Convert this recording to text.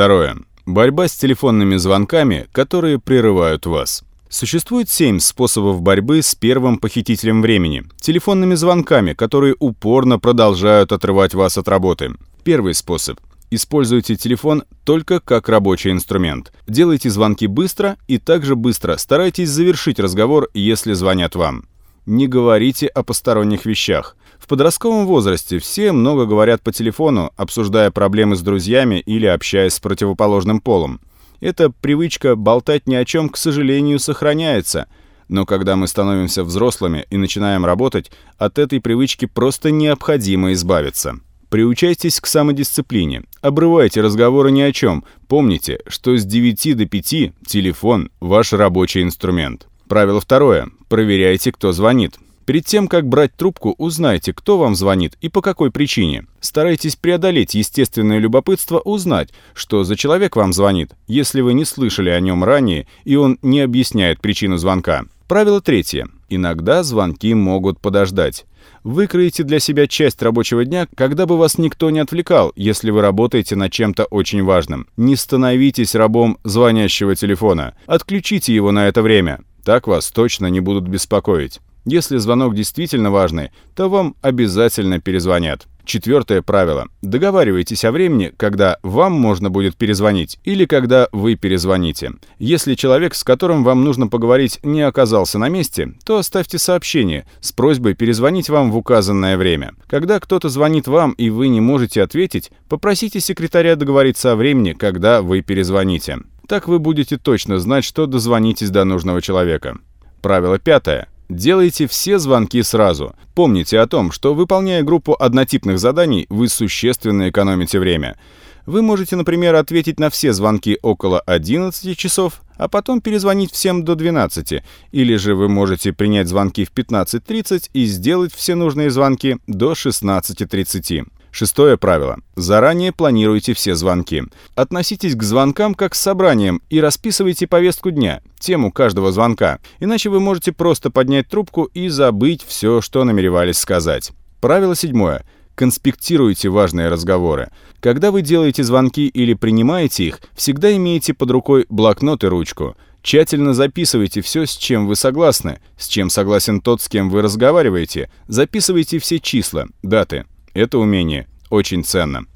Второе. Борьба с телефонными звонками, которые прерывают вас. Существует семь способов борьбы с первым похитителем времени – телефонными звонками, которые упорно продолжают отрывать вас от работы. Первый способ – используйте телефон только как рабочий инструмент. Делайте звонки быстро и также быстро старайтесь завершить разговор, если звонят вам. Не говорите о посторонних вещах. В подростковом возрасте все много говорят по телефону, обсуждая проблемы с друзьями или общаясь с противоположным полом. Эта привычка болтать ни о чем, к сожалению, сохраняется. Но когда мы становимся взрослыми и начинаем работать, от этой привычки просто необходимо избавиться. Приучайтесь к самодисциплине. Обрывайте разговоры ни о чем. Помните, что с 9 до 5 телефон – ваш рабочий инструмент. Правило второе. Проверяйте, кто звонит. Перед тем, как брать трубку, узнайте, кто вам звонит и по какой причине. Старайтесь преодолеть естественное любопытство узнать, что за человек вам звонит, если вы не слышали о нем ранее и он не объясняет причину звонка. Правило третье. Иногда звонки могут подождать. Выкроите для себя часть рабочего дня, когда бы вас никто не отвлекал, если вы работаете над чем-то очень важным. Не становитесь рабом звонящего телефона. Отключите его на это время. Так вас точно не будут беспокоить. Если звонок действительно важный, то вам обязательно перезвонят. Четвертое правило. Договаривайтесь о времени, когда вам можно будет перезвонить, или когда вы перезвоните. Если человек, с которым вам нужно поговорить, не оказался на месте, то оставьте сообщение с просьбой перезвонить вам в указанное время. Когда кто-то звонит вам и вы не можете ответить, попросите секретаря договориться о времени, когда вы перезвоните. Так вы будете точно знать, что дозвонитесь до нужного человека. Правило пятое. Делайте все звонки сразу. Помните о том, что выполняя группу однотипных заданий, вы существенно экономите время. Вы можете, например, ответить на все звонки около 11 часов, а потом перезвонить всем до 12. Или же вы можете принять звонки в 15.30 и сделать все нужные звонки до 16.30. Шестое правило. Заранее планируйте все звонки. Относитесь к звонкам как к собраниям и расписывайте повестку дня, тему каждого звонка. Иначе вы можете просто поднять трубку и забыть все, что намеревались сказать. Правило седьмое. Конспектируйте важные разговоры. Когда вы делаете звонки или принимаете их, всегда имейте под рукой блокнот и ручку. Тщательно записывайте все, с чем вы согласны, с чем согласен тот, с кем вы разговариваете. Записывайте все числа, даты. Это умение очень ценно.